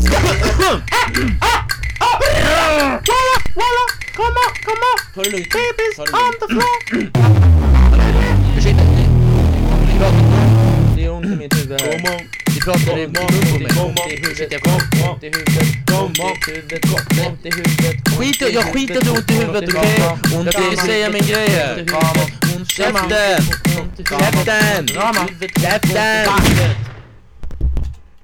Walla, walla, komma, komma! Ta det lugnt. Babies on the floor! Ursäkta, vi pratar- Det gör ont i mitt huvud här. Vi pratar i Ont i på mig. huvudet, ont i huvudet, ont i huvudet, ont i huvudet. Skit i- jag skiter ont i huvudet, okej? Ont Jag ju säga min grej här. Käften! Käften! Käften!